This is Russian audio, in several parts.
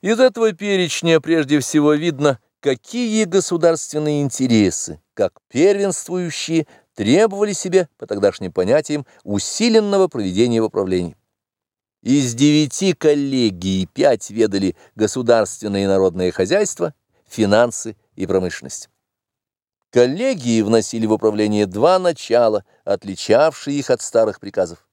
Из этого перечня прежде всего видно, какие государственные интересы, как первенствующие, требовали себе, по тогдашним понятиям, усиленного проведения в управлении. Из девяти коллегий пять ведали государственное и народное хозяйство, финансы и промышленность. Коллегии вносили в управление два начала, отличавшие их от старых приказов.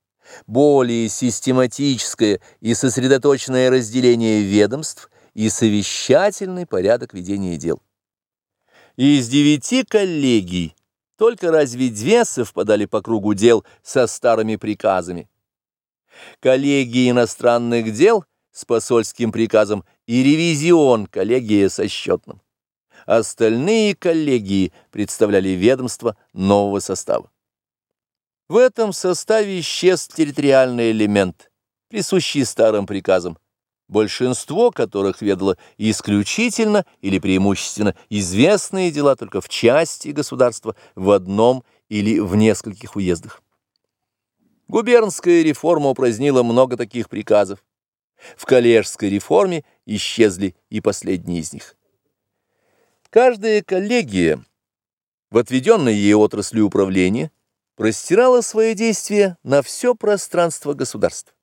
Более систематическое и сосредоточенное разделение ведомств и совещательный порядок ведения дел. Из девяти коллегий только разве две совпадали по кругу дел со старыми приказами. Коллегия иностранных дел с посольским приказом и ревизион коллегия со счетным. Остальные коллегии представляли ведомство нового состава. В этом составе исчез территориальный элемент, присущий старым приказам, большинство которых ведало исключительно или преимущественно известные дела только в части государства в одном или в нескольких уездах. Губернская реформа упразднила много таких приказов. В коллежской реформе исчезли и последние из них. Каждая коллегия в отведенной ей отрасли управления простирала свое действие на все пространство государства.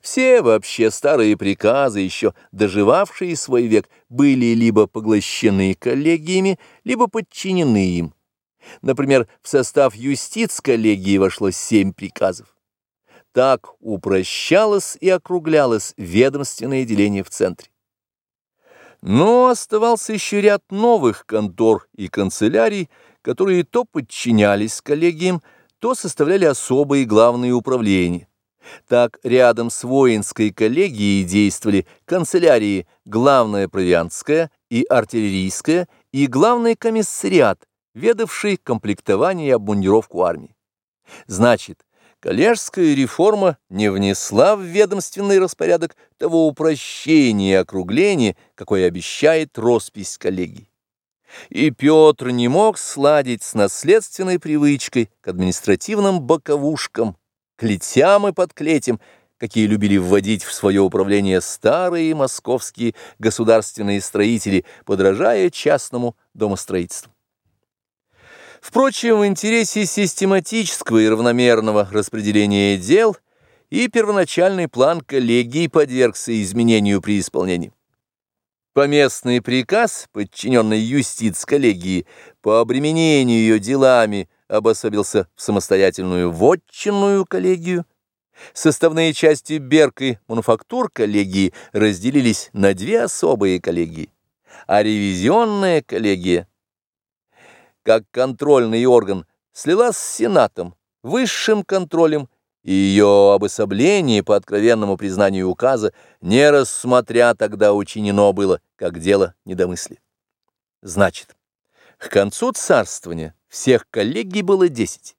Все вообще старые приказы, еще доживавшие свой век, были либо поглощены коллегиями, либо подчинены им. Например, в состав юстиц коллегии вошло семь приказов. Так упрощалось и округлялось ведомственное деление в центре. Но оставался еще ряд новых контор и канцелярий, которые то подчинялись коллегиям, то составляли особые главные управления. Так рядом с воинской коллегией действовали канцелярии главная провиантская и артиллерийская и главный комиссариат, ведавший комплектование и обмундировку армии. Значит, Коллежская реформа не внесла в ведомственный распорядок того упрощения и округления, какое обещает роспись коллегий. И Петр не мог сладить с наследственной привычкой к административным боковушкам, клетям и подклетям, какие любили вводить в свое управление старые московские государственные строители, подражая частному домостроительству. Впрочем, в интересе систематического и равномерного распределения дел и первоначальный план коллегии подвергся изменению при исполнении. Поместный приказ, подчиненный юстиц коллегии, по обременению ее делами обособился в самостоятельную вотчинную коллегию. Составные части Берк и мануфактур коллегии разделились на две особые коллегии, а ревизионная коллегия – как контрольный орган, слилась с Сенатом, высшим контролем, и ее обособление по откровенному признанию указа, не рассмотря тогда учинено было, как дело недомысли. Значит, к концу царствования всех коллегий было десять.